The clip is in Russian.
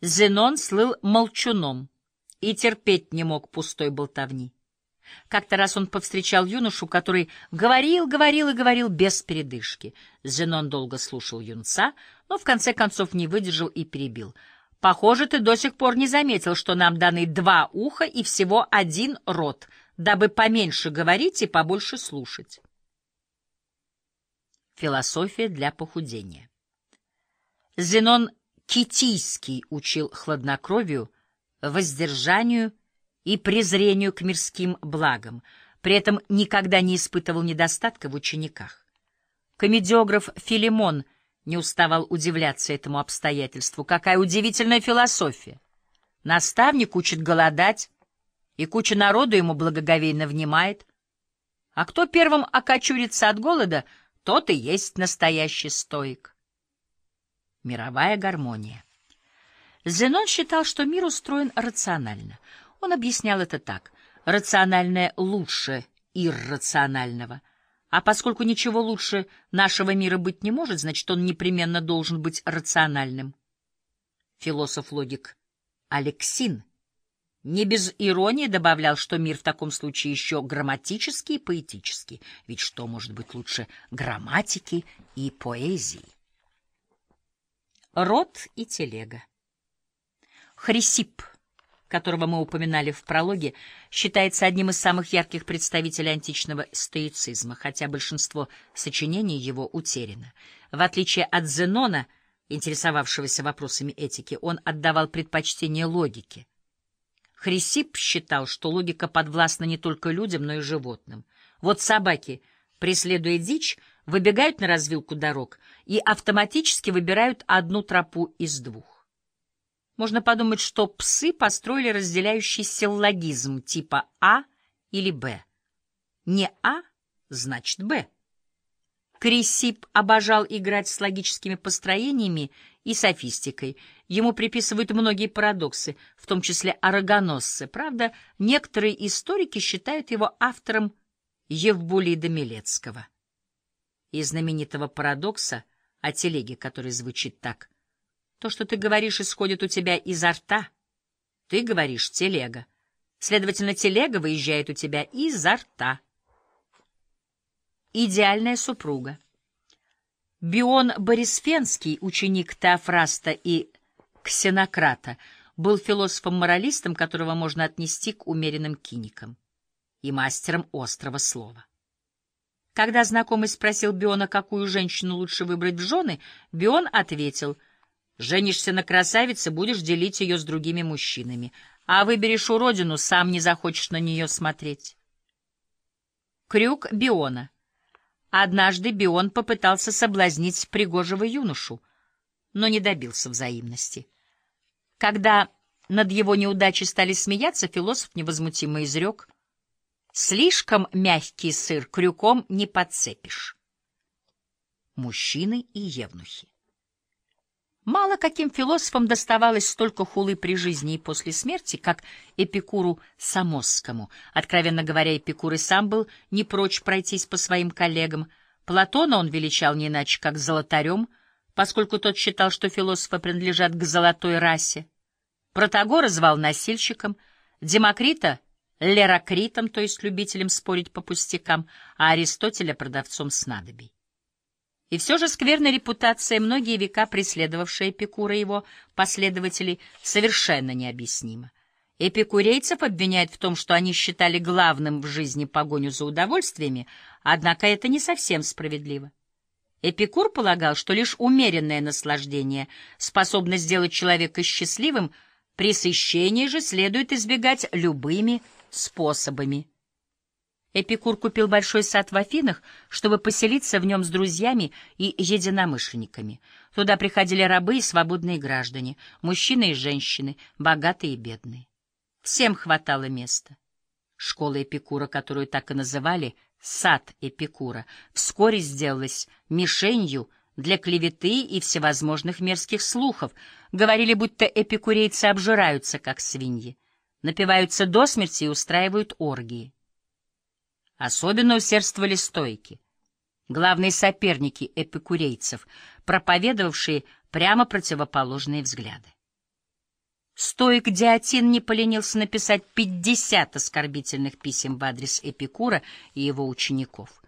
Зенон слыл молчуном и терпеть не мог пустой болтовни. Как-то раз он повстречал юношу, который говорил, говорил и говорил без передышки. Зенон долго слушал юнца, но в конце концов не выдержал и перебил. «Похоже, ты до сих пор не заметил, что нам даны два уха и всего один рот, дабы поменьше говорить и побольше слушать». Философия для похудения Зенон Китийский учил хладнокровию, воздержанию и презрению к мирским благам, при этом никогда не испытывал недостатка в учениках. Комедиограф Филимон не уставал удивляться этому обстоятельству. Какая удивительная философия! Наставник учит голодать, и куча народу ему благоговейно внимает. А кто первым окочурится от голода, тот и есть настоящий стоик мировая гармония. Зенон считал, что мир устроен рационально. Он объяснял это так. Рациональное лучше иррационального. А поскольку ничего лучше нашего мира быть не может, значит, он непременно должен быть рациональным. Философ-логик Алексин не без иронии добавлял, что мир в таком случае еще грамматический и поэтический. Ведь что может быть лучше грамматики и поэзии? Род и телега. Хрисип, которого мы упоминали в прологе, считается одним из самых ярких представителей античного стоицизма, хотя большинство сочинений его утеряно. В отличие от Зенона, интересовавшегося вопросами этики, он отдавал предпочтение логике. Хрисип считал, что логика подвластна не только людям, но и животным. Вот собаки, преследуя дичь, выбегают на развилку дорог и автоматически выбирают одну тропу из двух. Можно подумать, что псы построили разделяющий силлогизм типа А или Б. Не А, значит Б. Крисип обожал играть с логическими построениями и софистикой. Ему приписывают многие парадоксы, в том числе арагоносцы. Правда, некоторые историки считают его автором Евбулида Милецкого и знаменитого парадокса о телеге, который звучит так. То, что ты говоришь, исходит у тебя изо рта. Ты говоришь «телега». Следовательно, телега выезжает у тебя изо рта. Идеальная супруга. Бион Борисфенский, ученик Теофраста и Ксенократа, был философом-моралистом, которого можно отнести к умеренным киникам и мастером острого слова. Когда знакомый спросил Биона, какую женщину лучше выбрать в жены, Бион ответил, «Женишься на красавице, будешь делить ее с другими мужчинами, а выберешь уродину, сам не захочешь на нее смотреть». Крюк Биона. Однажды Бион попытался соблазнить пригожего юношу, но не добился взаимности. Когда над его неудачей стали смеяться, философ невозмутимо изрек — Слишком мягкий сыр крюком не подцепишь. Мужчины и евнухи. Мало каким философам доставалось столько хулы при жизни и после смерти, как Эпикуру Самосскому. Откровенно говоря, Эпикур и сам был не прочь пройтись по своим коллегам. Платона он величал не иначе, как золотарем, поскольку тот считал, что философы принадлежат к золотой расе. Протагора звал носильщиком, Демокрита — Лерокритом, то есть любителем спорить по пустякам, а Аристотеля — продавцом снадобий. И все же скверная репутация, многие века преследовавшая Эпикура и его последователей, совершенно необъяснима. Эпикурейцев обвиняют в том, что они считали главным в жизни погоню за удовольствиями, однако это не совсем справедливо. Эпикур полагал, что лишь умеренное наслаждение способно сделать человека счастливым, пресыщение же следует избегать любыми способами. Эпикур купил большой сад в Афинах, чтобы поселиться в нем с друзьями и единомышленниками. Туда приходили рабы и свободные граждане, мужчины и женщины, богатые и бедные. Всем хватало места. Школа Эпикура, которую так и называли «сад Эпикура», вскоре сделалась мишенью для клеветы и всевозможных мерзких слухов. Говорили, будто эпикурейцы обжираются, как свиньи напиваются до смерти и устраивают оргии. Особенно усердствовали стойки, главные соперники эпикурейцев, проповедовавшие прямо противоположные взгляды. Стоик Диатин не поленился написать пятьдесят оскорбительных писем в адрес Эпикура и его учеников.